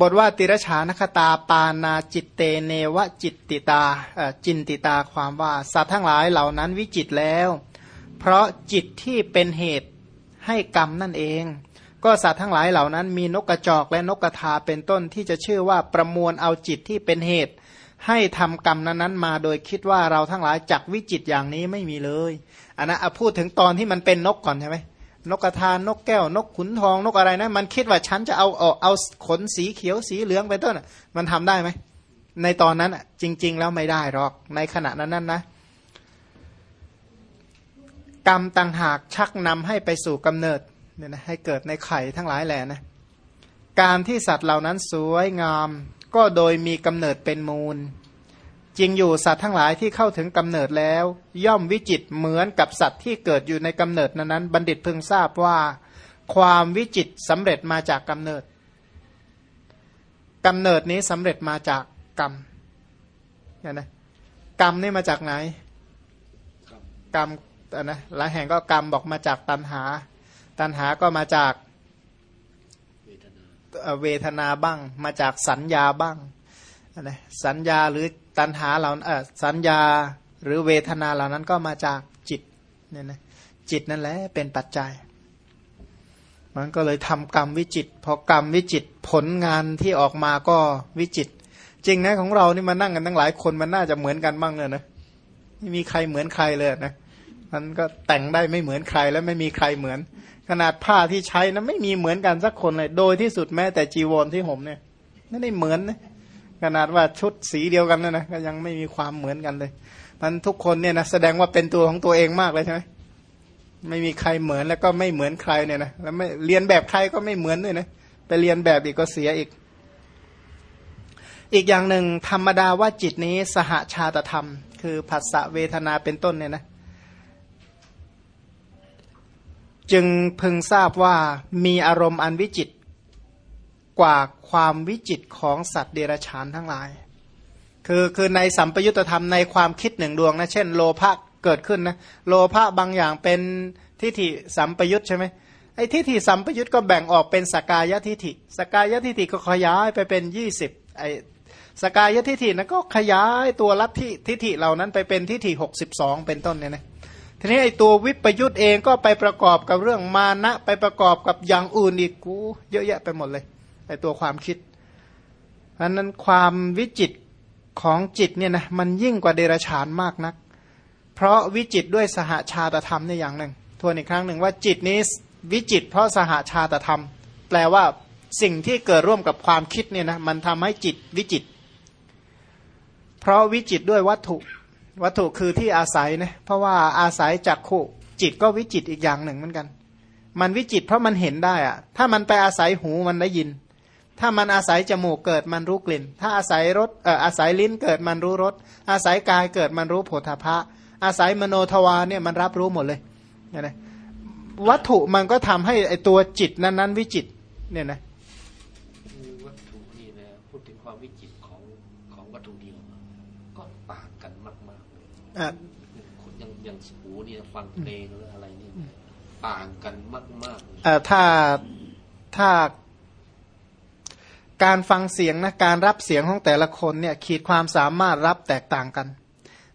บทว่าติรชานคตาปานาจิตเตเนวจิตติตาจินติตาความว่า สัตว์ทั้งหลายเหล่านั้นวิจิตแล้ว เพราะจิตที่เป็นเหตุให้กรรมนั่นเอง ก็สัตว์ทั้งหลายเหล่านั้นมีนกกระจอกและนกกระทาเป็นต้นที่จะชื่อว่าประมวลเอาจิตที่เป็นเหตุ ให้ทำกรรมนั้นๆมาโดยคิดว่าเราทั้งหลายจักวิจิตอย่างนี้ไม่มีเลยอันนะพูดถึงตอนที่มันเป็นนกก่อนใช่ไหม นกกระทานนกแก้วนกขุนทองนกอะไรนะ มันคิดว่าฉันจะเอาเอาเอาขนสีเขียวสีเหลืองไปต้นมันทำได้ไหมในตอนนั้นจริง ๆ แล้วไม่ได้หรอกในขณะนั้นนั้นนะ กรรมต่างหากชักนำให้ไปสู่กำเนิดเนี่ยนะให้เกิดในไข่ทั้งหลายแหล่นะการที่สัตว์เหล่านั้นสวยงาม ก็โดยมีกำเนิดเป็นมูล จริงอยู่สัตว์ทั้งหลายที่เข้าถึงกำเนิดแล้ว ย่อมวิจิตเหมือนกับสัตว์ที่เกิดอยู่ในกำเนิดนั้นบัณฑิตพึงทราบว่า ความวิจิตสำเร็จมาจากกำเนิดกำเนิดนี้สำเร็จมาจากกรรมเนี่ยนะกรรมนี่มาจากไหน กรรมนะหลายแห่งก็กรรมบอกมาจากตัณหา ตัณหาก็มาจากเวทนาบ้าง มาจากสัญญาบ้าง นะสัญญาหรือตัณหาเหล่าเออสัญญาหรือเวทนาเหล่านั้นก็มาจากจิตเนี่ยนะจิตนั่นแหละเป็นปัจจัย มันก็เลยทำกรรมวิจิตพอกรรมวิจิตผลงานที่ออกมาก็วิจิต จริงนะของเรานี่มานั่งกันตั้งหลายคนมันน่าจะเหมือนกันบ้างเลยนะไม่มีใครเหมือนใครเลยนะมันก็แต่งได้ไม่เหมือนใครแล้วไม่มีใครเหมือน ขนาดผ้าที่ใช้นะไม่มีเหมือนกันสักคนเลย โดยที่สุดแม้แต่จีวรที่ห่มเนี่ยไม่ได้เหมือนนะ ขนาดว่าชุดสีเดียวกันนะนะก็ยังไม่มีความเหมือนกันเลยมันทุกคนเนี่ยนะแสดงว่าเป็นตัวของตัวเองมากเลยใช่ไหมไม่มีใครเหมือนแล้วก็ไม่เหมือนใครเนี่ยนะแล้วไม่เรียนแบบใครก็ไม่เหมือนด้วยนะไปเรียนแบบอีกก็เสียอีก อีกอย่างหนึ่งธรรมดาว่าจิตนี้สหาชาตธรรม คือผัสสะเวทนาเป็นต้นเนี่ยนะจึงพึงทราบว่ามีอารมณ์อันวิจิต กว่าความวิจิตของสัตว์เดรัจฉานทั้งหลาย คือคือในสัมปยุตธรรมในความคิดหนึ่งดวงนะเช่น โลภะเกิดขึ้นนะโลภะบางอย่างเป็นทิฏฐิสัมปยุตใช่ไหมไอ้ทิฏฐิสัมปยุตก็แบ่งออกเป็นสกายทิฏฐิสกายทิฏฐิก็ขยายไปเป็นยี่สิบไอ้สกายทิฏฐินั้นก็ขยายตัวลัทธิทิฏฐิเหล่านั้นไปเป็นทิฏฐิหกสิบสองเป็นต้นเนี่ยนะทีนี้ไอ้ตัววิปยุตเองก็ไปประกอบกับเรื่องมานะไปประกอบกับอย่างอื่นอีกกูเยอะแยะไปหมดเลย ไอตัวความคิดเพราะนั้นความวิจิตของจิตเนี่ยนะมันยิ่งกว่าเดรัจฉานมากนัก เพราะวิจิตด้วยสหาชาตธรรมในอย่างหนึ่งทวนอีกครั้งหนึ่งว่าจิตนี้วิจิต เพราะสหาชาตธรรม แปลว่าสิ่งที่เกิดร่วมกับความคิดเนี่ยนะมันทำให้จิตวิจิต เพราะวิจิตด้วยวัตถุ วัตถุคือที่อาศัยนะเพราะว่าอาศัยจากขุจิตก็วิจิตอีกอย่างหนึ่งเหมือนกัน มันวิจิตเพราะมันเห็นได้อะถ้ามันไปอาศัยหูมันได้ยิน ถ้ามันอาศัยจมูกเกิดมันรู้กลิ่น ถ้าอาศัยรสเอ่ออาศัยลิ้นเกิดมันรู้รส อาศัยกายเกิดมันรู้โผฏฐะอาศัยมโนทวารเนี่ยมันรับรู้หมดเลยเนี่ยนะวัตถุมันก็ทำให้ไอตัวจิตนั้นนั้นวิจิตเนี่ยนะวัตถุนี่นะพูดถึงความวิจิตของของวัตถุเดียวก็ต่างกันมากๆเลยอ่ายังยังหูนี่ฟังเพลงหรืออะไรนี่ต่างกันมากๆอ่าถ้าถ้า การฟังเสียงนะการรับเสียงของแต่ละคนเนี่ยขีดความสามารถรับแตกต่างกัน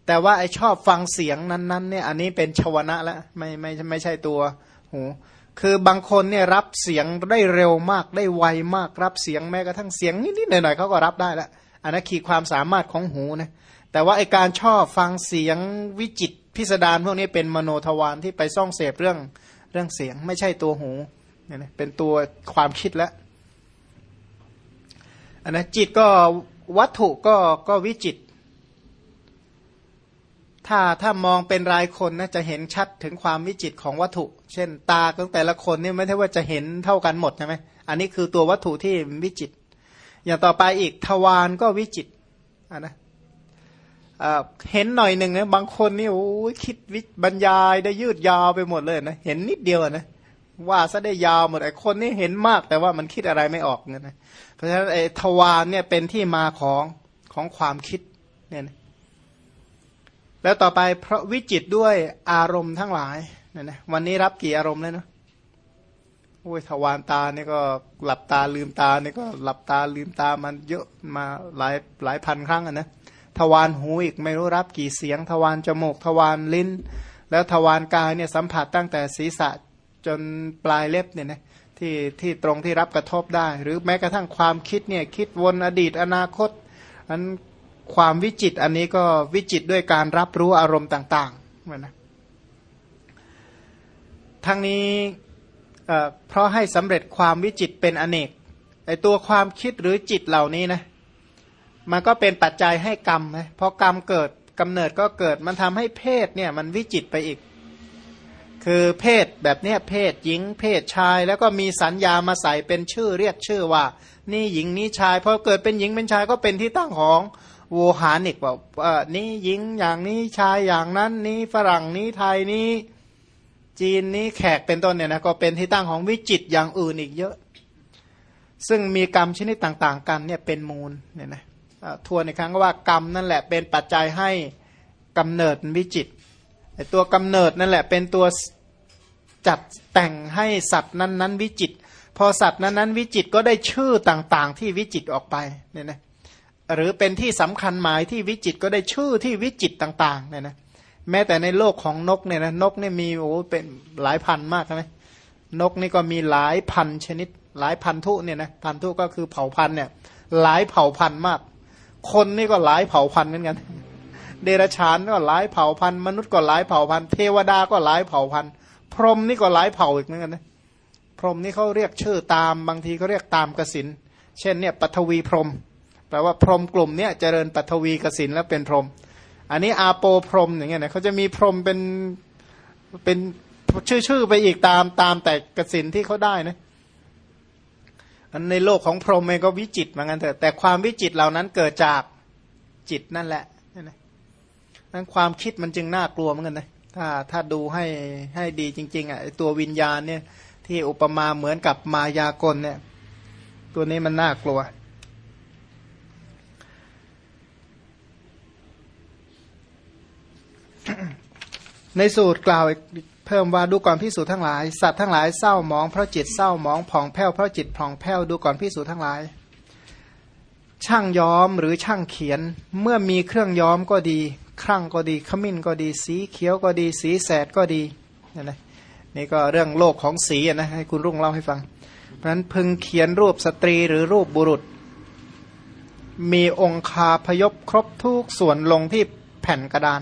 แต่ว่าไอชอบฟังเสียงนั้นๆเนี่ยอันนี้เป็นชวนะแล้วไม่ไม่ไม่ใช่ตัวหูคือบางคนเนี่ยรับเสียงได้เร็วมากได้ไวมากรับเสียงแม้กระทั่งเสียงนิดๆหน่อยๆเขาก็รับได้แล้วอันนั้นขีดความสามารถของหูนะแต่ว่าไอการชอบฟังเสียงวิจิตพิสดารพวกนี้เป็นมโนทวารที่ไปซ่องเสพเรื่องเรื่องเสียงไม่ใช่ตัวหูเนี่ยเป็นตัวความคิดแล้ว นนะจิตก็วัตถุก็ก็วิจิต ถ้าถ้ามองเป็นรายคนนะจะเห็นชัดถึงความวิจิตของวัตถุ เช่น ตาของแต่ละคนนี่ไม่ใช่ว่าจะเห็นเท่ากันหมดใช่ไหมอันนี้คือตัววัตถุที่วิจิต อย่างต่อไปอีกทวารก็วิจิตอันนะเห็นหน่อยหนึ่งนะบางคนนี่โอ้คิดวิบรรยายได้ยืดยาวไปหมดเลยนะเห็นนิดเดียวนะ ว่าซะได้ยาวหมดไอ้คนนี่เห็นมาก แต่ว่ามันคิดอะไรไม่ออกเงี้ยนะเพราะฉะนั้นไอ้ทวารเนี่ยเป็นที่มาของของความคิดเนี่ยนะแล้วต่อไปเพราะวิจิตด้วยอารมณ์ทั้งหลายเนี่ยนะวันนี้รับกี่อารมณ์แล้วเนาะโอ้ยทวารตาเนี่ยก็หลับตาลืมตาเนี่ยก็หลับตาลืมตามันเยอะมาหลายหลายพันครั้งอะนะทวารหูอีกไม่รู้รับกี่เสียง ทวารจมูกทวารลิ้น แล้วทวารกายเนี่ยสัมผัสตั้งแต่ศีรษะ จนปลายเล็บเนี่ยนะที่ที่ตรงที่รับกระทบได้ หรือแม้กระทั่งความคิดเนี่ยคิดวนอดีตอนาคตอันความวิจิตอันนี้ก็วิจิตด้วยการรับรู้อารมณ์ต่างๆเหมือนนะทั้งนี้เพราะให้สำเร็จความวิจิตเป็นอเนกไอตัวความคิดหรือจิตเหล่านี้นะมันก็เป็นปัจจัยให้กรรมนะพอกรรมเกิดกำเนิดก็เกิดมันทำให้เพศเนี่ยมันวิจิตไปอีก คือเพศแบบเนี้ยเพศหญิงเพศชาย แล้วก็มีสัญญามาใส่เป็นชื่อเรียกชื่อว่า นี่หญิงนี่ชายพอเกิดเป็นหญิงเป็นชายก็เป็นที่ตั้งของโวหานิกว่าเออนี่หญิงอย่างนี้ชายอย่างนั้นนี้ฝรั่งนี้ไทยนี้จีนนี้แขกเป็นต้นเนี่ยนะก็เป็นที่ตั้งของวิจิตอย่างอื่นอีกเยอะ ซึ่งมีกรรมชนิดต่างๆ กันเนี่ยเป็นมูลเนี่ยนะทวนอีกครั้งว่ากรรมนั่นแหละเป็นปัจจัยให้กำเนิดวิจิต ไอตัวกำเนิดนั่นแหละเป็นตัวจัดแต่งให้สัตว์นั้น ๆ วิจิต พอสัตว์นั้น ๆ วิจิตก็ได้ชื่อต่างๆ ที่วิจิตออกไปเนี่ยนะหรือเป็นที่สำคัญหมายที่วิจิตก็ได้ชื่อที่วิจิตต่างๆเนี่ยนะแม้แต่ในโลกของนกเนี่ยนะนกเนี่ยมีโอ้เป็นหลายพันมากใช่ไหมนกนี่ก็มีหลายพันชนิด หลายพันทุเนี่ยนะพันทุก็คือเผ่าพันธุ์เนี่ยหลายเผ่าพันธุ์มาก คนนี่ก็หลายเผ่าพันธุ์เหมือนกัน เดรัจฉานก็หลายเผ่าพันธุ์มนุษย์ก็หลายเผ่าพันธุ์เทวดาก็หลายเผ่าพันธุ์พรหมนี่ก็หลายเผ่าอีกเหมือนกันนะพรหมนี่เขาเรียกชื่อตามบางทีเขาเรียกตามกสินเช่นเนี่ยปัทวีพรหมแปลว่าพรหมกลุ่มเนี้ยเจริญปัทวีกสินแล้วเป็นพรหมอันนี้อาโปพรมอย่างเงี้ยนะเขาจะมีพรมเป็นเป็นชื่อชื่อไปอีกตามตามแต่กสินที่เขาได้นะอันในโลกของพรหมเองก็วิจิตเหมือนกันเถอะแต่ความวิจิตเหล่านั้นเกิดจากจิตนั่นแหละ นั่นนั้นความคิดมันจึงน่ากลัวเหมือนกันนะถ้าถ้าดูให้ให้ดีจริง ๆอะตัววิญญาณเนี่ย ที่อุปมาเหมือนกับมายากลเนี่ย ตัวนี้มันน่ากลัว ในสูตรกล่าวเพิ่มว่าดูก่อนพิสูจทั้งหลาย สัตว์ทั้งหลายเศร้ามองเพราะจิตเศร้ามองผ่องแผ้วเพราะจิตผ่องแผ้วดูก่อนพิสูจทั้งหลายช่างย้อมหรือช่างเขียนเมื่อมีเครื่องย้อมก็ดี ครั่งก็ดีขมิ้นก็ดี สีเขียวก็ดี สีแสดก็ดีนี่นะนี่ก็เรื่องโลกของสีนะให้คุณรุ่งเล่าให้ฟัง เพราะนั้นพึงเขียนรูปสตรีหรือรูปบุรุษ มีองคาพยพครบทุกส่วนลงที่แผ่นกระดาน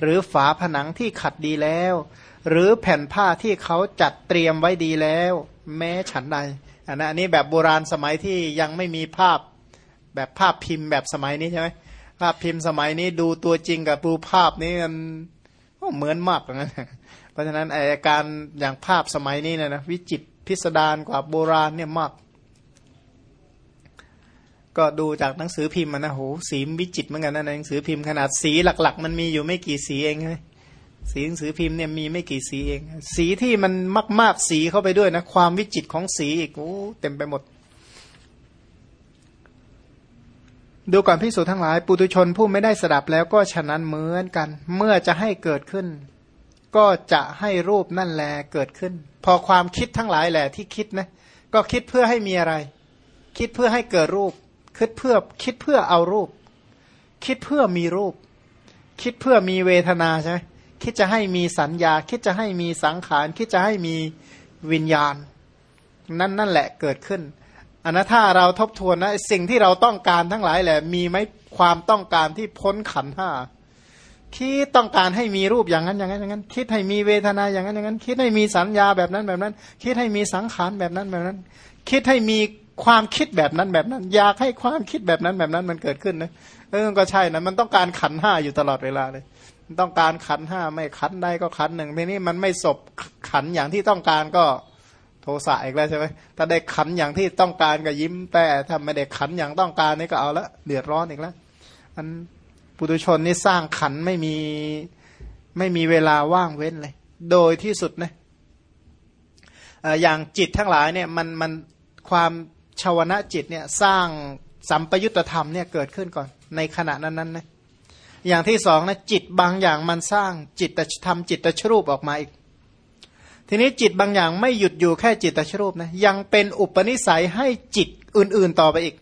หรือฝาผนังที่ขัดดีแล้ว หรือแผ่นผ้าที่เขาจัดเตรียมไว้ดีแล้ว แม้ฉันใดอันนี้แบบโบราณสมัยที่ยังไม่มีภาพแบบภาพพิมพ์แบบสมัยนี้ใช่ไหม ภาพพิมพ์สมัยนี้ดูตัวจริงกับดูภาพนี้มันเหมือนมากอย่างนั้นเพราะฉะนั้นไอการอย่างภาพสมัยนี้นี่ยนะวิจิตพิสดารกว่าโบราณเนี่ยมาก ก็ดูจากหนังสือพิมพ์นนะโหสีวิจิตเหมือนกันนะหนังสือพิมพ์ขนาดสีหลัก ๆ มันมีอยู่ไม่กี่สีเองเลยสีหนังสือพิมพ์เนี่ยมีไม่กี่สีเอง สีที่มันมาก ๆ สีเข้าไปด้วยนะ ความวิจิตของสีอีกโอ้เต็มไปหมด ดูก่อนพิสูจน์ทั้งหลาย ปุตุชนผู้ไม่ได้สดับแล้วก็ฉะนั้นเหมือนกัน เมื่อจะให้เกิดขึ้น ก็จะให้รูปนั่นแลเกิดขึ้น พอความคิดทั้งหลายแหละที่คิดนะ ก็คิดเพื่อให้มีอะไร คิดเพื่อให้เกิดรูป คิดเพื่อคิดเพื่อเอารูป คิดเพื่อมีรูป คิดเพื่อมีเวทนาใช่ไหมคิดจะให้มีสัญญา คิดจะให้มีสังขาร คิดจะให้มีวิญญาณ นั่นนั่นแหละเกิดขึ้น อันนั้นถ้าเราทบทวนนะสิ่งที่เราต้องการทั้งหลายแหละ มีไหมความต้องการที่พ้นขันห้าคิดต้องการให้มีรูปอย่างนั้นอย่างนั้นอย่างนั้น คิดให้มีเวทนาอย่างนั้นอย่างนั้น คิดให้มีสัญญาแบบนั้นแบบนั้น คิดให้มีสังขารแบบนั้นแบบนั้น คิดให้มีความคิดแบบนั้นแบบนั้น อยากให้ความคิดแบบนั้นแบบนั้นมันเกิดขึ้นนะเออก็ใช่นะมันต้องการขันห้าอยู่ตลอดเวลาเลยต้องการขันห้าไม่ขันใดก็ขันหนึ่งทีนี้มันไม่สบขันอย่างที่ต้องการก็ โทสะอีกแล้วใช่ไหมถ้าได้ขันอย่างที่ต้องการก็ยิ้ม แต่ถ้าไม่ได้ขันอย่างต้องการนี่ก็เอาละเดือดร้อนอีกแล้วมันปุถุชนนี่สร้างขันไม่มีไม่มีเวลาว่างเว้นเลย โดยที่สุดนะอย่างจิตทั้งหลายเนี่ยมันมันความชาวนะจิตเนี่ยสร้างสัมปยุตธรรมเนี่ยเกิดขึ้นก่อน ในขณะนั้นนั้นนะอย่างที่สองนะจิตบางอย่างมันสร้างจิตธรรมจิตตชรูปออกมาอีก ทีนี้จิตบางอย่างไม่หยุดอยู่แค่จิตตชรูปนะยังเป็นอุปนิสัยให้จิตอื่นๆต่อไปอีก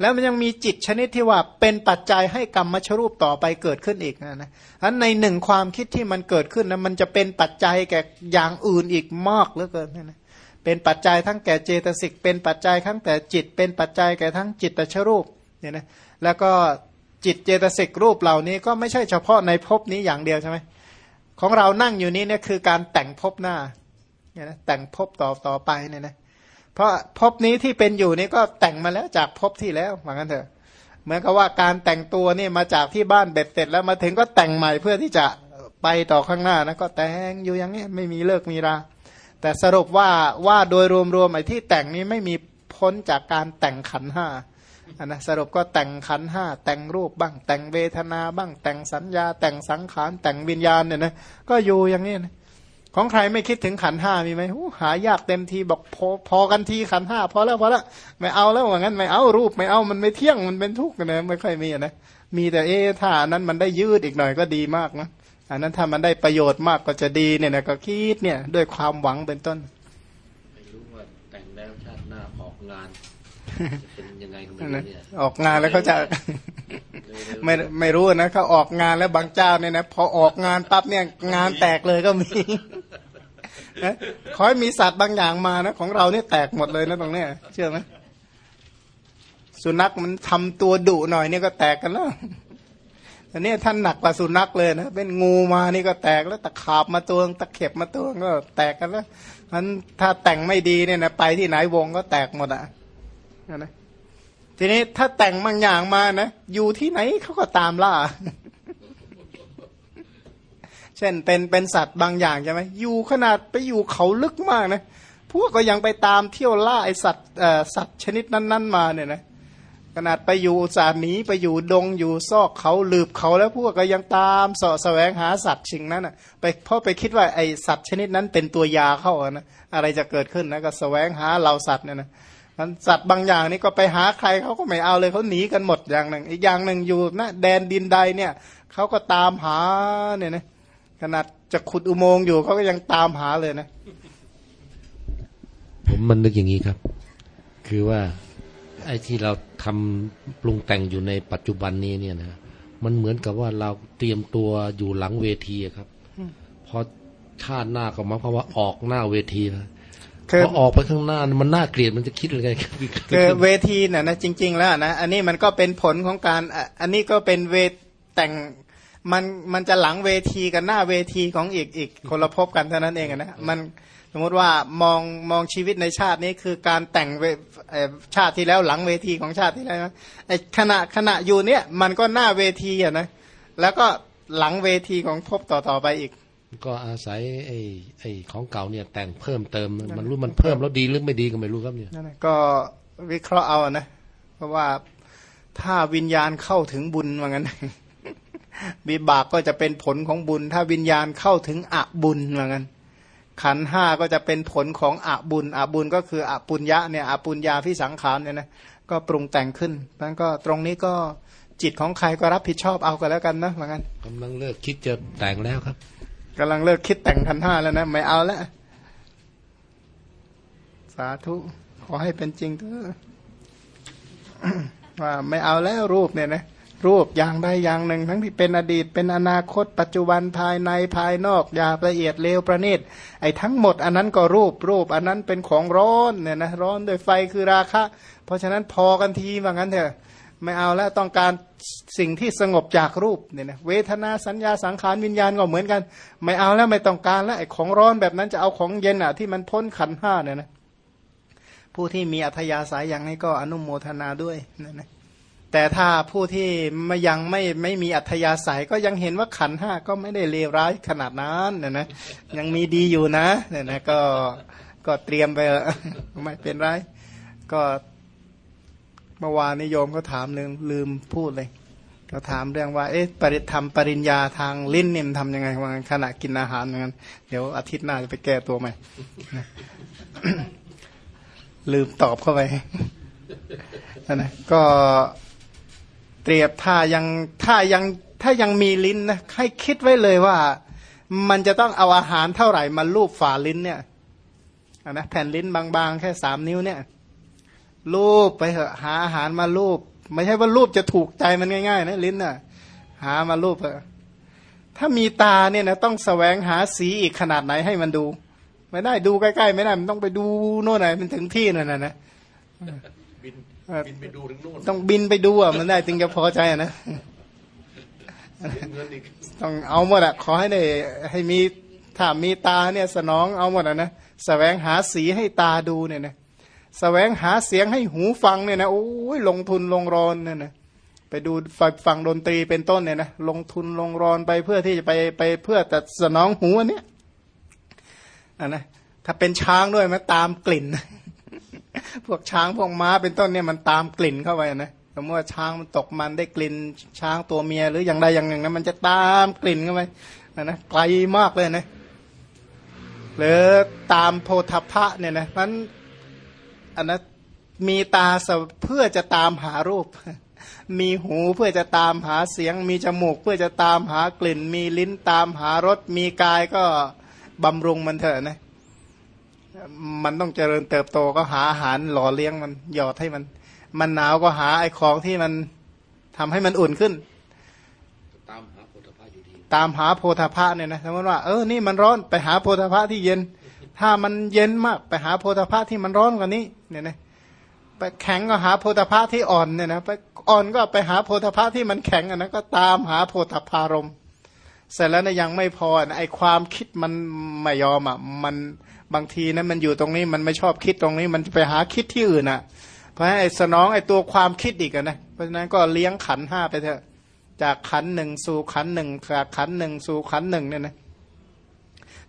แล้วมันยังมีจิตชนิดที่ว่าเป็นปัจจัยให้กรรมชรูปต่อไปเกิดขึ้นอีกนะนะอันในหนึ่งความคิดที่มันเกิดขึ้นนะมันจะเป็นปัจจัยแก่อย่างอื่นอีกมากเหลือเกินนะเป็นปัจจัยทั้งแก่เจตสิกเป็นปัจจัยทั้งแต่จิต เป็นปัจจัยแก่ทั้งจิตตชรูปเนี่ยนะแล้วก็จิตเจตสิกรูปเหล่านี้ก็ไม่ใช่เฉพาะในภพนี้อย่างเดียวใช่ไหม ของเรานั่งอยู่นี้เนี่ยคือการแต่งภพหน้าเนี่ยนะแต่งภพต่อต่อไปเนี่ยนะเพราะภพนี้ที่เป็นอยู่นี่ก็แต่งมาแล้วจากภพที่แล้วเหมือนกันเถอะเหมือนกับว่าการแต่งตัวนี่มาจากที่บ้านเบ็ดเสร็จแล้วมาถึงก็แต่งใหม่เพื่อที่จะไปต่อข้างหน้านะก็แต่งอยู่อย่างนี้ไม่มีเลิกมีรา แต่สรุปว่าว่าโดยรวมๆไอ้ที่แต่งนี้ไม่มีพ้นจากการแต่งขันห้า นนะสรุปก็แต่งขันห้าแต่งรูปบ้าง แต่งเวทนาบ้าง แต่งสัญญา แต่งสังขาร แต่งวิญญาณเนี่ยนะก็อยู่อย่างนี้นะของใครไม่คิดถึงขันห้ามีไหมหายากเต็มทีบอกพอพอกันทีขันห้าพอแล้วพอแล้วไม่เอาแล้วว่างั้นไม่เอารูปไม่เอามันไม่เที่ยงมันเป็นทุกข์นะไม่ค่อยมีนะมีแต่เอถ้านั้นมันได้ยืดอีกหน่อยก็ดีมากนะอันนั้นถ้ามันได้ประโยชน์มากก็จะดีเนี่ยนะก็คิดเนี่ยด้วยความหวังเป็นต้นไม่รู้ว่าแต่งแล้ว ชาติหน้าออกงานเป็นยังไงก็ไม่รู้เนี่ยออกงานแล้วเขาจะไม่ไม่รู้นะเขาออกงานแล้วบางเจ้าเนี่ยนะพอออกงานปั๊บเนี่ยงานแตกเลยก็มีนะขอให้มีสัตว์บางอย่างมานะของเราเนี่ยแตกหมดเลยนะตรงเนี้ยเชื่อไหมสุนัขมันทำตัวดุหน่อยนี่ก็แตกกันแล้วอันนี้ท่านหนักกว่าสุนัขเลยนะเป็นงูมานี่ก็แตกแล้วตะขาบมาตัวตะเข็บมาตัวก็แตกกันแล้ว มันถ้าแต่งไม่ดีเนี่ยนะไปที่ไหนวงก็แตกหมดอะนะทีนี้ถ้าแต่งบางอย่างมานะอยู่ที่ไหนเขาก็ตามล่า เช่นเป็นเป็นสัตว์บางอย่างใช่ไหมอยู่ขนาดไปอยู่เขาลึกมากนะพวกก็ยังไปตามเที่ยวล่าไอสัตว์สัตว์ชนิดนั้น ๆ มาเนี่ยนะ ขนาดไปอยู่สาหนีไปอยู่ดงอยู่ซอกเขาหลืบเขาแล้วพวกก็ยังตามสาะแสวงหาสัตว์ชิงนั้นอะไปเพราะไปคิดว่าไอสัตว์ชนิดนั้นเป็นตัวยาเข้านะอะไรจะเกิดขึ้นนะก็แสวงหาเหล่าสัตว์เนี่ยนะมันสัตว์บางอย่างนี่ก็ไปหาใครเขาก็ไม่เอาเลยเขาหนีกันหมดอย่างหนึ่ง อีกอย่างหนึ่งอยู่นะแดนดินใดเนี่ยเขาก็ตามหาเนี่ยนะขนาดจะขุดอุโมงค์อยู่เขาก็ยังตามหาเลยนะ ผมมันนึกอย่างนี้ครับ คือว่า ไอ้ที่เราทำปรุงแต่งอยู่ในปัจจุบันนี้เนี่ยนะมันเหมือนกับว่าเราเตรียมตัวอยู่หลังเวทีครับพอชาติหน้าก็หมายความว่าออกหน้าเวทีแล้วพอออกไปข้างหน้ามันน่าเกลียดมันจะคิดอะไรคือเวทีน่ะนะจริง ๆ แล้วนะอันนี้มันก็เป็นผลของการอันนี้ก็เป็นเวทแต่งมันมันจะหลังเวทีกันหน้าเวทีของอีกอีกคนละพบกันเท่านั้นเองนะมัน สมมติว่ามองมองชีวิตในชาตินี้คือการแต่งชาติที่แล้วหลังเวทีของชาติที่แล้วไอ้ขณะขณะอยู่เนี่ยมันก็หน้าเวทีอะนะแล้วก็หลังเวทีของพบต่อต่อไปอีก ก็อาศัยไอ้ไอ้ของเก่าเนี่ยแต่งเพิ่มเติมมันรู้มันเพิ่มแล้วดีหรือไม่ดีก็ไม่รู้ครับเนี่ยก็วิเคราะห์เอานะเพราะว่าถ้าวิญญาณเข้าถึงบุญว่างั้นวิบากก็จะเป็นผลของบุญ ถ้าวิญญาณเข้าถึงอบุญว่างั้น ขันห้าก็จะเป็นผลของอบุญอบุญก็คืออปุญญะเนี่ยอปุญญาพิสังขารเนี่ยนะก็ปรุงแต่งขึ้นนั้นก็ตรงนี้ก็จิตของใครก็รับผิดชอบเอากันแล้วกันนะเหมือนกันกำลังเลิกคิดจะแต่งแล้วครับกำลังเลิกคิดแต่งขันห้าแล้วนะไม่เอาแล้วสาธุขอให้เป็นจริงเถอะว่าไม่เอาแล้วรูปเนี่ยนะ รูปอย่างใดอย่างหนึ่ง ทั้งที่เป็นอดีตเป็นอนาคต ปัจจุบันภายในภายนอกอย่าละเอียดเลวประณีตไอ้ทั้งหมดอันนั้นก็รูปรูปอันนั้นเป็นของร้อนเนี่ยนะร้อนโดยไฟคือราคะ เพราะฉะนั้นพอกันทีว่างั้นเถอะไม่เอาแล้วต้องการสิ่งที่สงบจากรูปเนี่ยนะเวทนาสัญญาสังขารวิญญาณก็เหมือนกัน ไม่เอาแล้วไม่ต้องการแล้วไอ้ของร้อนแบบนั้นจะเอาของเย็นอะที่มันพ้นขันห้าเนี่ยนะผู้ที่มีอัธยาศัยอย่างนี้ก็อนุโมทนาด้วยนะนะ แต่ถ้าผู้ที่มยังไม่ไม่มีอัธยาศัยก็ยังเห็นว่าขันห้าก็ไม่ได้เลวร้ายขนาดนั้นนี่ยนะยังมีดีอยู่นะเนี่ยนะก็ก็เตรียมไปไม่เป็นไร ก็เมื่อวานนิยมก็ถามเรื่งลืมพูดเลย ก็ถามเรื่องว่าเอ๊ะปริธรรมปริญญาทางลิ้นเนี่ยทำยังไงว่าขณะกินอาหารเหมือนกันเดี๋ยวอาทิตย์หน้าจะไปแก้ตัวใหม่ลืมตอบเข้าไปนะก็ เตรียบถ้ายังถ้ายังถ้ายังมีลิ้นนะให้คิดไว้เลยว่า มันจะต้องเอาอาหารเท่าไหร่มาลูบฝ่าลิ้นเนี่ยนะแผ่นลิ้นบางๆ แค่สามนิ้วเนี่ยลูบไปเถอะหาอาหารมาลูบไม่ใช่ว่าลูบจะถูกใจมันง่ายๆนะลิ้นน่ะ หามาลูบเถอะถ้ามีตาเนี่ยนะต้องแสวงหาสีอีกขนาดไหนให้มันดู ไม่ได้ดูใกล้ๆ ไม่ได้มันต้องไปดูโน่นไหนมันถึงที่นั่นนะนะบิน บินไปดูถึงโน่นต้องบินไปดูอะมันได้จึงจะพอใจนะต้องเอาหมดอะขอให้ได้ให้มีถ้ามีตาเนี่ยสนองเอาหมดอะนะแสวงหาสีให้ตาดูเนี่ยนะแสวงหาเสียงให้หูฟังเนี่ยนะโอ้ยลงทุนลงรอนเนี่ยนะไปดูฟังดนตรีเป็นต้นเนี่ยนะลงทุนลงรอนไปเพื่อที่จะไปไปเพื่อแต่สนองหูอันเนี้ยอะนะถ้าเป็นช้างด้วยมันตามกลิ่น พวกช้างพวกม้าเป็นต้นเนี่ยมันตามกลิ่นเข้าไปนะสมมติว่าช้างมันตกมันได้กลิ่นช้างตัวเมียหรืออย่างใดอย่างหนึ่งนะมันจะตามกลิ่นเข้าไปนะนะไกลมากเลยนะหรือตามโพธพะเนี่ยนะนั้นอันนั้นมีตาเพื่อจะตามหารูป มีหูเพื่อจะตามหาเสียง มีจมูกเพื่อจะตามหากลิ่น มีลิ้นตามหารสมีกายก็บำรุงมันเถอะนะ มันต้องเจริญเติบโตก็หาอาหารหล่อเลี้ยงมันหยอดให้มัน มันหนาวก็หาไอ้ของที่มันทำให้มันอุ่นขึ้น ตามหาโพธพะอยู่ดีตามหาโพธพะเนี่ยนะสมมติว่าเออนี่มันร้อนไปหาโพธพะที่เย็น ถ้ามันเย็นมากไปหาโพธาภาที่มันร้อนกว่านี้เนี่ยนะไปแข็งก็หาโพธาภาที่อ่อนเนี่ยนะไปอ่อนก็ไปหาโพธาภาที่มันแข็งอันนั้นก็ตามหาโพธาภารมเสร็จแล้วนะยังไม่พอนะไอความคิดมันไม่ยอมอะมัน บางทีนะมันอยู่ตรงนี้มันไม่ชอบคิดตรงนี้ มันไปหาคิดที่อื่นอะ เพราะไอ้สนองไอ้ตัวความคิดอีกนะเพราะฉะนั้นก็เลี้ยงขันห้าไปเถอะ จากขันหนึ่งสู่ขันหนึ่งจากขันหนึ่งสู่ขันหนึ่งเนี่ยนะ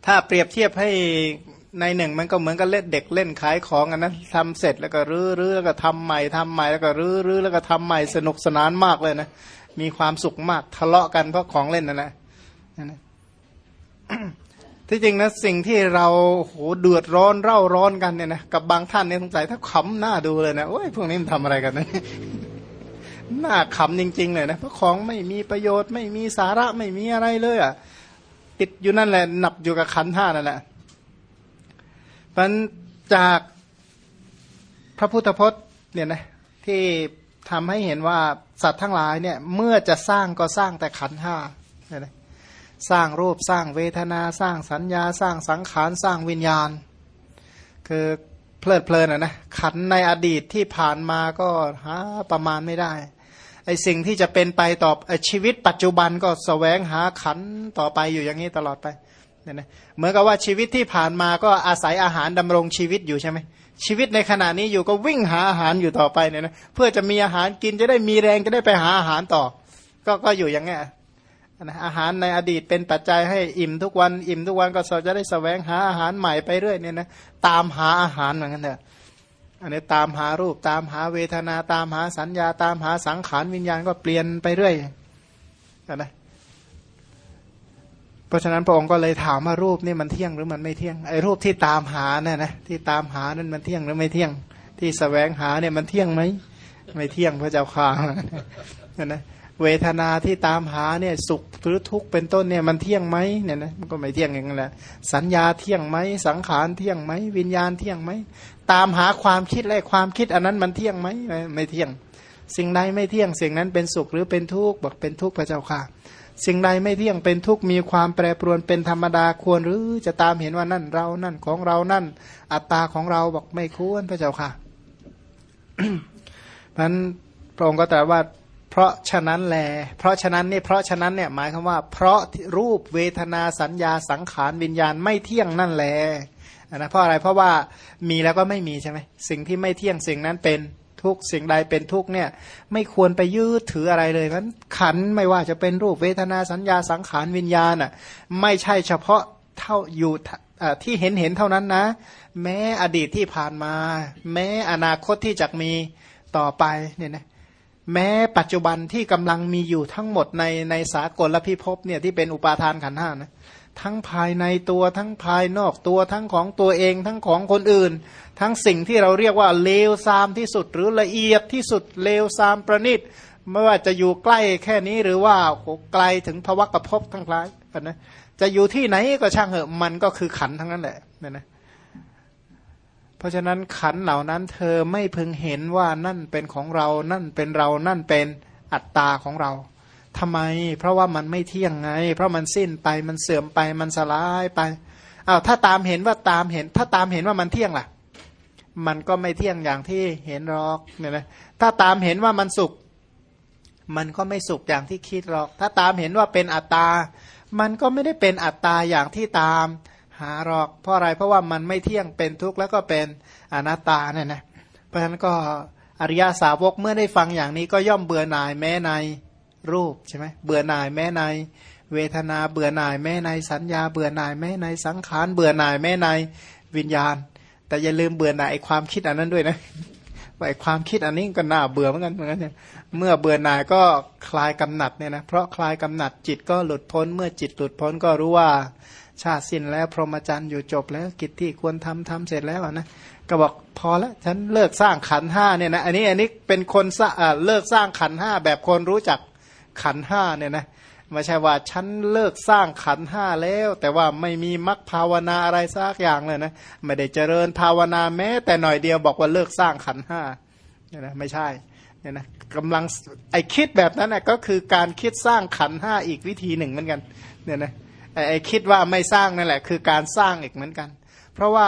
ถ้าเปรียบเทียบให้ในหนึ่งมันก็เหมือนกับเล่นเด็กเล่นขายของอันนั้นทำเสร็จแล้วก็รื้อรื้อแล้วก็ทำใหม่ทำใหม่แล้วก็รื้อรื้อแล้วก็ทำใหม่สนุกสนานมากเลยนะมีความสุขมากทะเลาะกันเพราะของเล่นนั่นแหละ ที่จริงนะสิ่งที่เราโหเดือดร้อนเร่าร้อนกันเนี่ยนะกับบางท่านเนี่ยสงสัยถ้าขำหน้าดูเลยนะโอ้ยพวกนี้มันทำอะไรกันนะหน้าขำจริง ๆ เลยนะเพราะของไม่มีประโยชน์ไม่มีสาระไม่มีอะไรเลยอะติดอยู่นั่นแหละหนับอยู่กับขันท่านั่นแหละมันจากพระพุทธพจน์เนี่ยนะที่ทำให้เห็นว่าสัตว์ทั้งหลายเนี่ยเมื่อจะสร้างก็สร้างแต่ขันห้าเนี่ยนะ สร้างรูปสร้างเวทนา สร้างสัญญา สร้างสังขารสร้างวิญญาณ คือเพลิดเพลินอะนะขันในอดีตที่ผ่านมาก็หาประมาณไม่ได้ไอสิ่งที่จะเป็นไปต่อชีวิตปัจจุบันก็สแสวงหาขันต่อไปอยู่อย่างนี้ตลอดไปเนี่ยนะเหมือนกับว่าชีวิตที่ผ่านมาก็อาศัยอาหารดำรงชีวิตอยู่ใช่ไหมชีวิตในขณะนี้อยู่ก็วิ่งหาอาหารอยู่ต่อไปเนี่ยนะเพื่อจะมีอาหารกินจะได้มีแรงจะได้ไปหาอาหารต่อ ก็ก็อยู่อย่างเงี้ย นะอาหารในอดีตเป็นปัจจัยให้อิ่มทุกวันอิ่มทุกวันก็จะได้สแสวงหาอาหารใหม่ไปเรื่อยเนี่ยนะตามหาอาหารเหมือนกันเถอะอันนี้ตามหารูปตามหาเวทนาตามหาสัญญาตามหาสังขารวิญญาณก็เปลี่ยนไปเรื่อยนะเพราะฉะนั้นพระองค์ก็เลยถามว่ารูปนี่มันเที่ยงหรือมันไม่เที่ยงไอ้รูปที่ตามหาเนี่ยนะที่ตามหานั่นมันเที่ยงหรือไม่เที่ยง ที่สแสวงหาเนี่ยมันเที่ยงไหมไม่เที่ยงพระเจ้าข่านะ เวทนาที่ตามหาเนี่ยสุขหรือทุกข์เป็นต้นเนี่ยมันเที่ยงไหมเนี่ยนะมันก็ไม่เที่ยงอย่างนั้นแหละสัญญาเที่ยงไหมสังขารเที่ยงไหมวิญญาณเที่ยงไหมตามหาความคิดและความคิดอันนั้นมันเที่ยงไหมไม่เที่ยง สิ่งใดไม่เที่ยงสิ่งนั้นเป็นสุขหรือเป็นทุกข์บอกเป็นทุกข์พระเจ้าค่ะ สิ่งใดไม่เที่ยงเป็นทุกข์มีความแปรปรวนเป็นธรรมดาควรหรือจะตามเห็นว่านั่นเรานั่นของเรานั่น อัตตาของเราบอกไม่ควรพระเจ้าค่ะเพราะนั้นพระองค์ก็ตรัสว่า เพราะฉะนั้นแล เพราะฉะนั้นนี่เพราะฉะนั้นเนี่ยหมายคำว่า เพราะรูปเวทนาสัญญาสังขารวิญญาณไม่เที่ยงนั่นแลนะเพราะอะไรเพราะว่ามีแล้วก็ไม่มีใช่ไหมสิ่งที่ไม่เที่ยงสิ่งนั้นเป็นทุกสิ่งใดเป็นทุกเนี่ยไม่ควรไปยืดถืออะไรเลยนั้นขันไม่ว่าจะเป็นรูปเวทนาสัญญาสังขารวิญญาณอะไม่ใช่เฉพาะเท่าอยู่ที่เห็นเห็นเท่านั้นนะ แม้อดีตที่ผ่านมา แม้อนาคตที่จะมีต่อไปเนี่ยนะ แม้ปัจจุบันที่กำลังมีอยู่ทั้งหมดในในสากลและพิภพเนี่ยที่เป็นอุปาทานขันห้านะทั้งภายในตัวทั้งภายนอกตัวทั้งของตัวเองทั้งของคนอื่น ทั้งสิ่งที่เราเรียกว่าเลวซามที่สุดหรือละเอียดที่สุดเลวซามประณีตไม่ว่าจะอยู่ใกล้แค่นี้หรือว่าไกลถึงภวะกระพบทั้งหลายนะจะอยู่ที่ไหนก็ช่างเหอะมันก็คือขันทั้งนั้นแหละเนี่ยนะ เพราะฉะนั้นขันเหล่านั้นเธอไม่พึงเห็นว่านั่นเป็นของเรา นั่นเป็นเรา นั่นเป็นอัตตาของเราทำไม เพราะว่ามันไม่เที่ยงไง เพราะมันสิ้นไป มันเสื่อมไป มันสลายไปอ้าวถ้าตามเห็นว่าตามเห็น ถ้าตามเห็นว่ามันเที่ยงล่ะ มันก็ไม่เที่ยงอย่างที่เห็นหรอกเนี่ยนะ ถ้าตามเห็นว่ามันสุข มันก็ไม่สุขอย่างที่คิดหรอก ถ้าตามเห็นว่าเป็นอัตตา มันก็ไม่ได้เป็นอัตตาอย่างที่ตาม หาหรอกเพราะอะไรเพราะว่ามันไม่เที่ยงเป็นทุกข์แล้วก็เป็นอนัตตาเนี่ยนะเพราะฉะนั้นก็อริยาสาวกเมื่อได้ฟังอย่างนี้ก็ย่อมเบื่อหน่ายแม้ในรูปใช่ไหมเบื่อหน่ายแม้ในเวทนาเบื่อหน่ายแม้ในสัญญา เบื่อหน่ายแม้ในสังขารเบื่อหน่ายแม้ในวิญญาณ แต่อย่าลืมเบื่อหน่ายความคิดอันนั้นด้วยนะไอ้ความคิดอันนี้ก็น่าเบื่อเหมือนกันเหมือนกันเมื่อเบื่อหน่ายก็คลายกำหนัดเนี่ยนะเพราะคลายกำหนัดจิตก็หลุดพ้น เมื่อจิตหลุดพ้นก็รู้ว่า ชาติสิ้นแล้ว พรหมจรรย์อยู่จบแล้วกิจที่ควรทำทำเสร็จแล้วนะก็บอกพอแล้วฉันเลิกสร้างขันห้าเนี่ยนะอันนี้อันนี้เป็นคนเลิกสร้างขันห้าแบบคนรู้จักขันห้าเนี่ยนะไม่ใช่ว่าฉันเลิกสร้างขันห้าแล้ว แต่ว่าไม่มีมรรคภาวนาอะไรสักอย่างเลยนะไม่ได้เจริญภาวนาแม้ แต่หน่อยเดียวบอกว่าเลิกสร้างขันห้าเนี่ยนะไม่ใช่เนี่ยนะกำลังไอคิดแบบนั้นนะก็คือการคิดสร้างขันห้าอีกวิธีหนึ่งเหมือนกันเนี่ยนะ ไอ้คิดว่าไม่สร้างนั่นแหละ คือการสร้างอีกเหมือนกัน เพราะว่า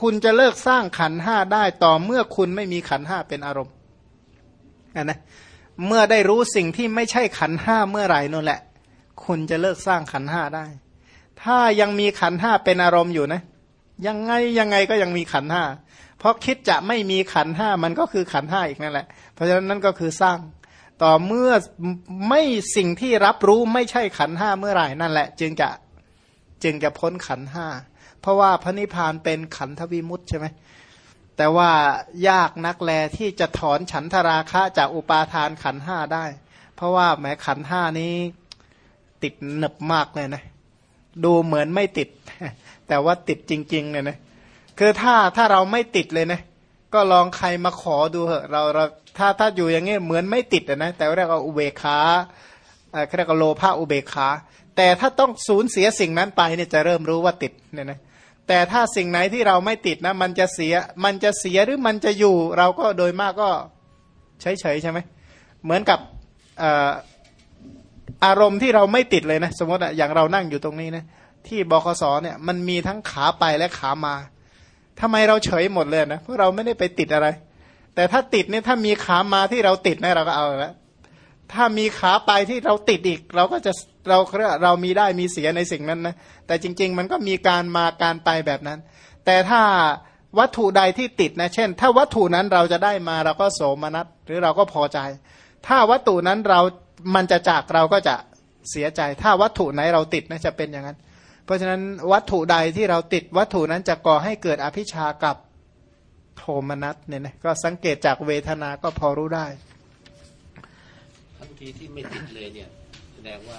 คุณจะเลิกสร้างขันห้าได้ต่อเมื่อคุณไม่มีขันห้าเป็นอารมณ์นะเมื่อได้รู้สิ่งที่ไม่ใช่ขันห้าเมื่อไหร่นั่นแหละ คุณจะเลิกสร้างขันห้าได้ ถ้ายังมีขันห้าเป็นอารมณ์อยู่นะ ยังไงยังไงก็ยังมีขันห้าเพราะคิดจะไม่มีขันห้ามันก็คือขันห้าอีกนั่นแหละ เพราะฉะนั้นนั่นก็คือสร้าง ต่อเมื่อไม่สิ่งที่รับรู้ไม่ใช่ขันห้าเมื่อไหร่นั่นแหละ จึงจะจึงจะพ้นขันห้าเพราะว่าพระนิพพานเป็นขันธวิมุตใช่ไหมแต่ว่ายากนักแลที่จะถอนฉันทราคะจากอุปาทานขันห้าได้ เพราะว่าแม้ขันห้านี้ติดหนึบมากเลยนะ ดูเหมือนไม่ติด แต่ว่าติดจริง ๆ เลยนะคือถ้าถ้าเราไม่ติดเลยนะ ก็ลองใครมาขอดูเหอะเราเราถ้าถ้าอยู่อย่างเงี้ยเหมือนไม่ติดนะแต่เรียกว่าอุเบกขาเรียกว่าโลภะอุเบกขาแต่ถ้าต้องสูญเสียสิ่งนั้นไปเนี่ยจะเริ่มรู้ว่าติดเนี่ยนะแต่ถ้าสิ่งไหนที่เราไม่ติดนะ มันจะเสียมันจะเสียหรือมันจะอยู่ เราก็โดยมากก็เฉยๆใช่ไหมเหมือนกับอารมณ์ที่เราไม่ติดเลยนะ สมมติอย่างเรานั่งอยู่ตรงนี้นะที่บคสเนี่ยมันมีทั้งขาไปและขามา ทำไมเราเฉยหมดเลยนะเพราะเราไม่ได้ไปติดอะไร แต่ถ้าติดเนี่ยถ้ามีขามาที่เราติดนะเราก็เอาล้วถ้ามีขาไปที่เราติดอีก เราก็จะเราเรามีได้มีเสียในสิ่งนั้นนะแต่จริง ๆ มันก็มีการมาการไปแบบนั้น แต่ถ้าวัตถุใดที่ติดนะเช่น ถ้าวัตถุนั้นเราจะได้มาเราก็โสมนัสหรือเราก็พอใจ ถ้าวัตถุนั้นเรามันจะจากเราก็จะเสียใจ ถ้าวัตถุไหนเราติดนะจะเป็นอย่างนั้น เพราะฉะนั้นวัตถุใดที่เราติดวัตถุนั้นจะก่อให้เกิดอภิชากับโทมนัสเนี่ยนะก็สังเกตจากเวทนาก็พอรู้ได้ทันทีที่ไม่ติดเลยเนี่ยแสดงว่า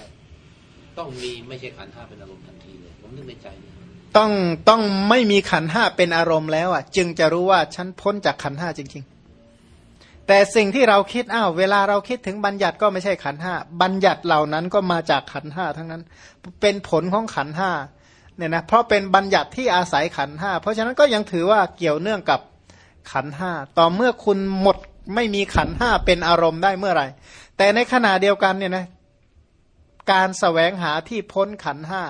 ต้องมีไม่ใช่ขันห้าเป็นอารมณ์ทันทีเลยผมนึกในใจต้องต้องไม่มีขันห้าเป็นอารมณ์แล้วอะ จึงจะรู้ว่าฉันพ้นจากขันห้าจริง ๆ แต่สิ่งที่เราคิดอ้าวเวลาเราคิดถึงบัญญัติก็ไม่ใช่ขันห้าบัญญัติเหล่านั้นก็มาจากขันห้าทั้งนั้น เป็นผลของขันห้าเนี่ยนะเพราะเป็นบัญญัติที่อาศัยขันห้าเพราะฉะนั้นก็ยังถือว่าเกี่ยวเนื่องกับขันห้าต่อเมื่อคุณหมดไม่มีขันห้าเป็นอารมณ์ได้เมื่อไหร่ แต่ในขณะเดียวกันเนี่ยนะการสแสวงหาที่พ้นขันห้า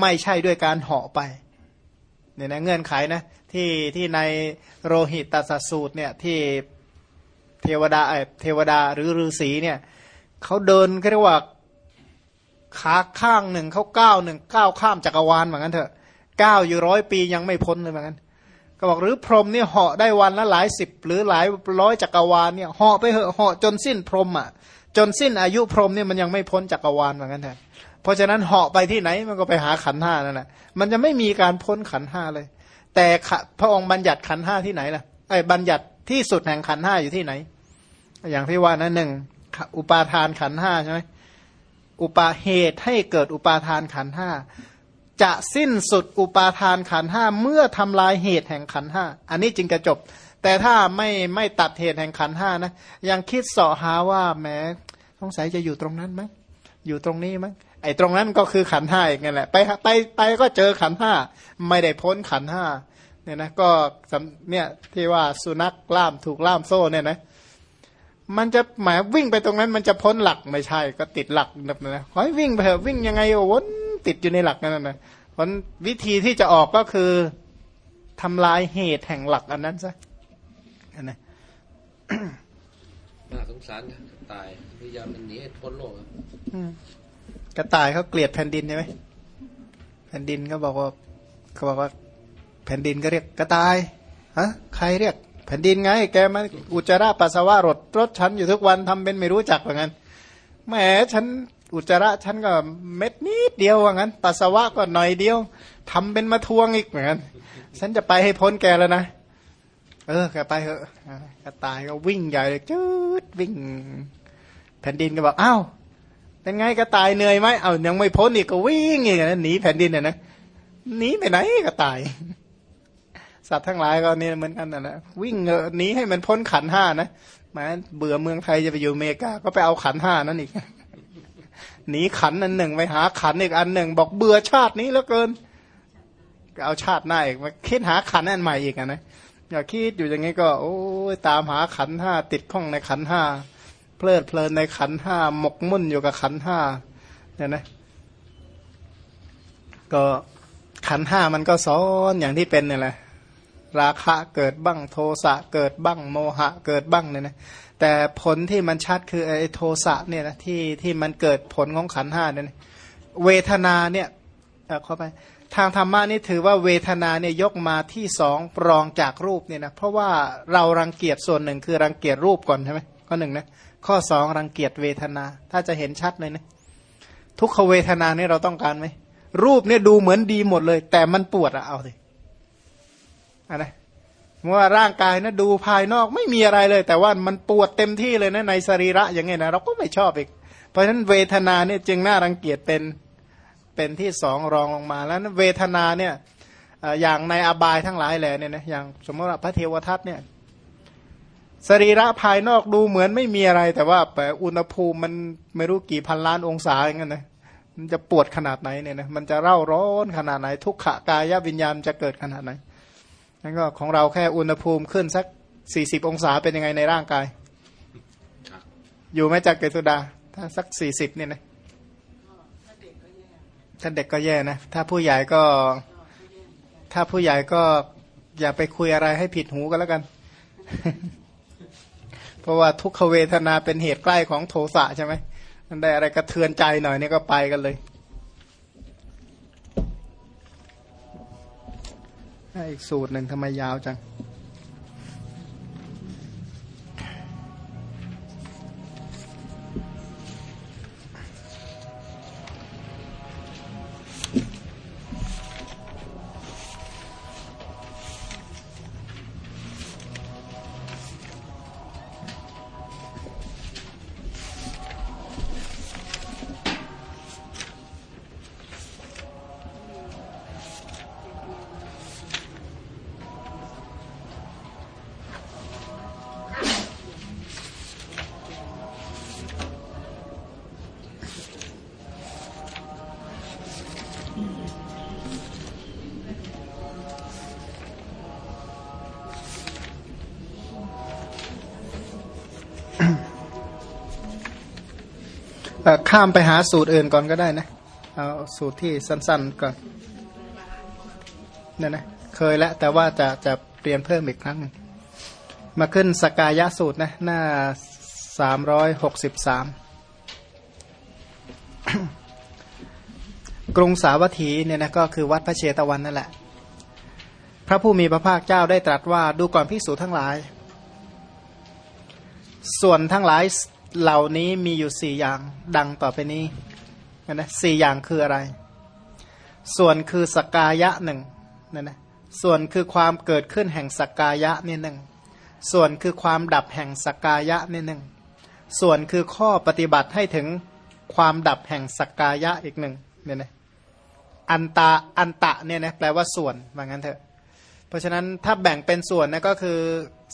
ไม่ใช่ด้วยการเหาะไปเนี่ยนะเงื่อนไขนะที่ที่ในโรหิตตสสูตรเนี่ยที่ เทวดาเทวดาหรือฤาษีเนี่ยเขาเดินเรียกว่าขาข้างหนึ่งเขาก้าวหนึ่งก้าวข้ามจักรวาลเหมือนกันเถอะก้าวอยู่ร้อยปียังไม่พ้นเลยเหมือนกันก็บอกหรือพรหมเนี่ยเหาะได้วันละหลายสิบหรือหลายร้อยจักรวาลเนี่ยเหาะไปเหาะเหาะจนสิ้นพรหมอะ จนสิ้นอายุพรหมเนี่ยมันยังไม่พ้นจักรวาลเหมือนกันแท้เพราะฉะนั้นเหาะไปที่ไหนมันก็ไปหาขันห้านั่นแหละมันจะไม่มีการพ้นขันห้าเลย แต่พระองค์บัญญัติขันห้าที่ไหนล่ะไอ้บัญญัติที่สุดแห่งขันห้าอยู่ที่ไหน อย่างที่ว่านั้นหนึ่งอุปาทานขันห้าใช่ไหมอุปาเหตุให้เกิดอุปาทานขันห้าจะสิ้นสุดอุปาทานขันห้าเมื่อทำลายเหตุแห่งขันห้าอันนี้จึงจะจบ แต่ถ้าไม่ไม่ตัดเหตุแห่งขันห้านะยังคิดเสาะหาว่าแหมสงสัยจะอยู่ตรงนั้นมั้งอยู่ตรงนี้มั้งไอ้ตรงนั้นก็คือขันห้าอีกนั่นแหละไปไปไปก็เจอขันห้าไม่ได้พ้นขันห้าเนี่ยนะก็เนี่ยที่ว่าสุนัขล่ามถูกล่ามโซ่เนี่ยนะ มันจะหมายวิ่งไปตรงนั้น มันจะพ้นหลักไม่ใช่ ก็ติดหลักแบบนั้นนะขอให้วิ่งไปเถอะวิ่งยังไงวนติดอยู่ในหลักนั่นนะเพราะวิธีที่จะออกก็คือทำลายเหตุแห่งหลักอันนั้นซะนะน่าสงสารตายพยายามมันหนีพ้นโลกกระต่ายเขาเกลียดแผ่นดินใช่ไหมแผ่นดินเขาบอกว่าเขาบอกว่า แผ่นดินก็เรียกกระต่ายฮะใครเรียก แผ่นดินไง แกมาอุจจาระปัสสาวะรถรถฉันอยู่ทุกวันทำเป็นไม่รู้จักเหมือนกันแหมฉันอุจจาระฉันก็เม็ดนิดเดียวว่างั้น ปัสสาวะก็หน่อยเดียวทำเป็นมาทวงอีกเหมือนกันฉันจะไปให้พ้นแกแล้วนะ เออแกไปเถอะกระตายก็วิ่งใหญ่เลยจืดวิ่ง แผ่นดินก็บอกอ้าวเป็นไงกระตายเหนื่อยไหมเอายังไม่พ้นอีกก็วิ่งอีกนะหนีแผ่นดินเนี่ยนะหนีไปไหนกระตาย สัตว์ทั้งหลายก็นี่เหมือนกันนะนะวิ่งหนีให้มันพ้นขันห้านะมาเบื่อเมืองไทยจะไปอยู่อเมริกาก็ไปเอาขันห้านั่นอีกหนีขันอันหนึ่งไปหาขันอีกอันหนึ่ง บอกเบื่อชาตินี้แล้วเกินก็เอาชาติหน้าอีกมาคิดหาขันอันใหม่อีกนะอย่าคิดอยู่อย่างนี้ก็ โอ้ยตามหาขันห้าติดข้องในขันห้าเพลิดเพลินในขันห้าหมกมุ่นอยู่กับขันห้าเนี่ยนะ ก็ขันห้ามันก็ซ้อนอย่างที่เป็นเนี่ยแหละ ราคะเกิดบ้างโทสะเกิดบ้างโมหะเกิดบ้างเนี่ยนะแต่ผลที่มันชัดคือไอ้โทสะเนี่ยนะที่ที่มันเกิดผลของขันห้าเนี่ยเวทนาเนี่ยเออเข้าไปทางธรรมะนี่ถือว่าเวทนาเนี่ยยกมาที่สองปรองจากรูปเนี่ยนะเพราะว่าเรารังเกียจส่วนหนึ่งคือรังเกียจรูปก่อนใช่ไหมข้อหนึ่งนะข้อสองรังเกียจเวทนา ถ้าจะเห็นชัดเลยนะทุกขเวทนาเนี่ยเราต้องการไหมรูปเนี่ยดูเหมือนดีหมดเลย แต่มันปวดอะเอาสิ อะไรเมื่อร่างกายนะดูภายนอกไม่มีอะไรเลย แต่ว่ามันปวดเต็มที่เลยนะในสรีระอย่างไงนะเราก็ไม่ชอบอีก เพราะฉะนั้นเวทนาเนี่ยจึงน่ารังเกียจเป็นเป็นที่สองรองลงมาแล้วเวทนาเนี่ยอย่างในอบายทั้งหลายแหละเนี่ยนะอย่างสมมติว่าพระเทวทัตเนี่ยสรีระภายนอกดูเหมือนไม่มีอะไร แต่ว่าแต่อุณหภูมิมันไม่รู้กี่พันล้านองศาอย่างเงี้ยนะมันจะปวดขนาดไหนเนี่ยนะมันจะเร่าร้อนขนาดไหน ทุกขกายวิญญาณจะเกิดขนาดไหน นั่นก็ของเราแค่อุณหภูมิขึ้นสักสี่สิบองศาเป็นยังไงในร่างกาย อยู่ไหมจากเกตุดา ถ้าสักสี่สิบเนี่ยนะถ้าเด็กก็แย่นะ ถ้าผู้ใหญ่ก็ ถ้าผู้ใหญ่ก็อย่าไปคุยอะไรให้ผิดหูก็แล้วกัน เพราะว่าทุกขเวทนาเป็นเหตุใกล้ของโทสะใช่ไหมมันได้อะไรกระเทือนใจหน่อยนี่ก็ไปกันเลย อีกสูตรหนึ่งทำไมยาวจัง ข้ามไปหาสูตรอื่นก่อนก็ได้นะเอาสูตรที่สั้น ๆก่อนเนี่ยนะเคยแล้วแต่ว่าจะจะเปลี่ยนเพิ่มอีกครั้ง มาขึ้นสกายะสูตรนะ หน้าสามร้อยหกสิบสามกรุงสาวัตถีเนี่ยนะก็คือวัดพระเชตวันนั่นแหละ พระผู้มีพระภาคเจ้าได้ตรัสว่าดูก่อนพิสูจทั้งหลาย ส่วนทั้งหลาย เหล่านี้มีอยู่สี่อย่างดังต่อไปนี้นะสี่อย่างคืออะไร ส่วนคือสกายะหนึ่งนะนะส่วนคือความเกิดขึ้นแห่งสกายะนี่หนึ่งส่วนคือความดับแห่งสกายะนี่หนึ่งส่วนคือข้อปฏิบัติให้ถึงความดับแห่งสกายะอีกหนึ่งเนี่ยนะอันตาอันตะเนี่ยนะแปลว่าส่วนว่างั้นเถอะ เพราะฉะนั้นถ้าแบ่งเป็นส่วนนะก็คือ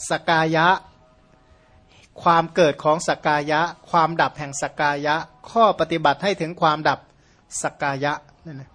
สกายะ ความเกิดของสกายะ ความดับแห่งสกายะ ข้อปฏิบัติให้ถึงความดับสกายะเนี่ยนะ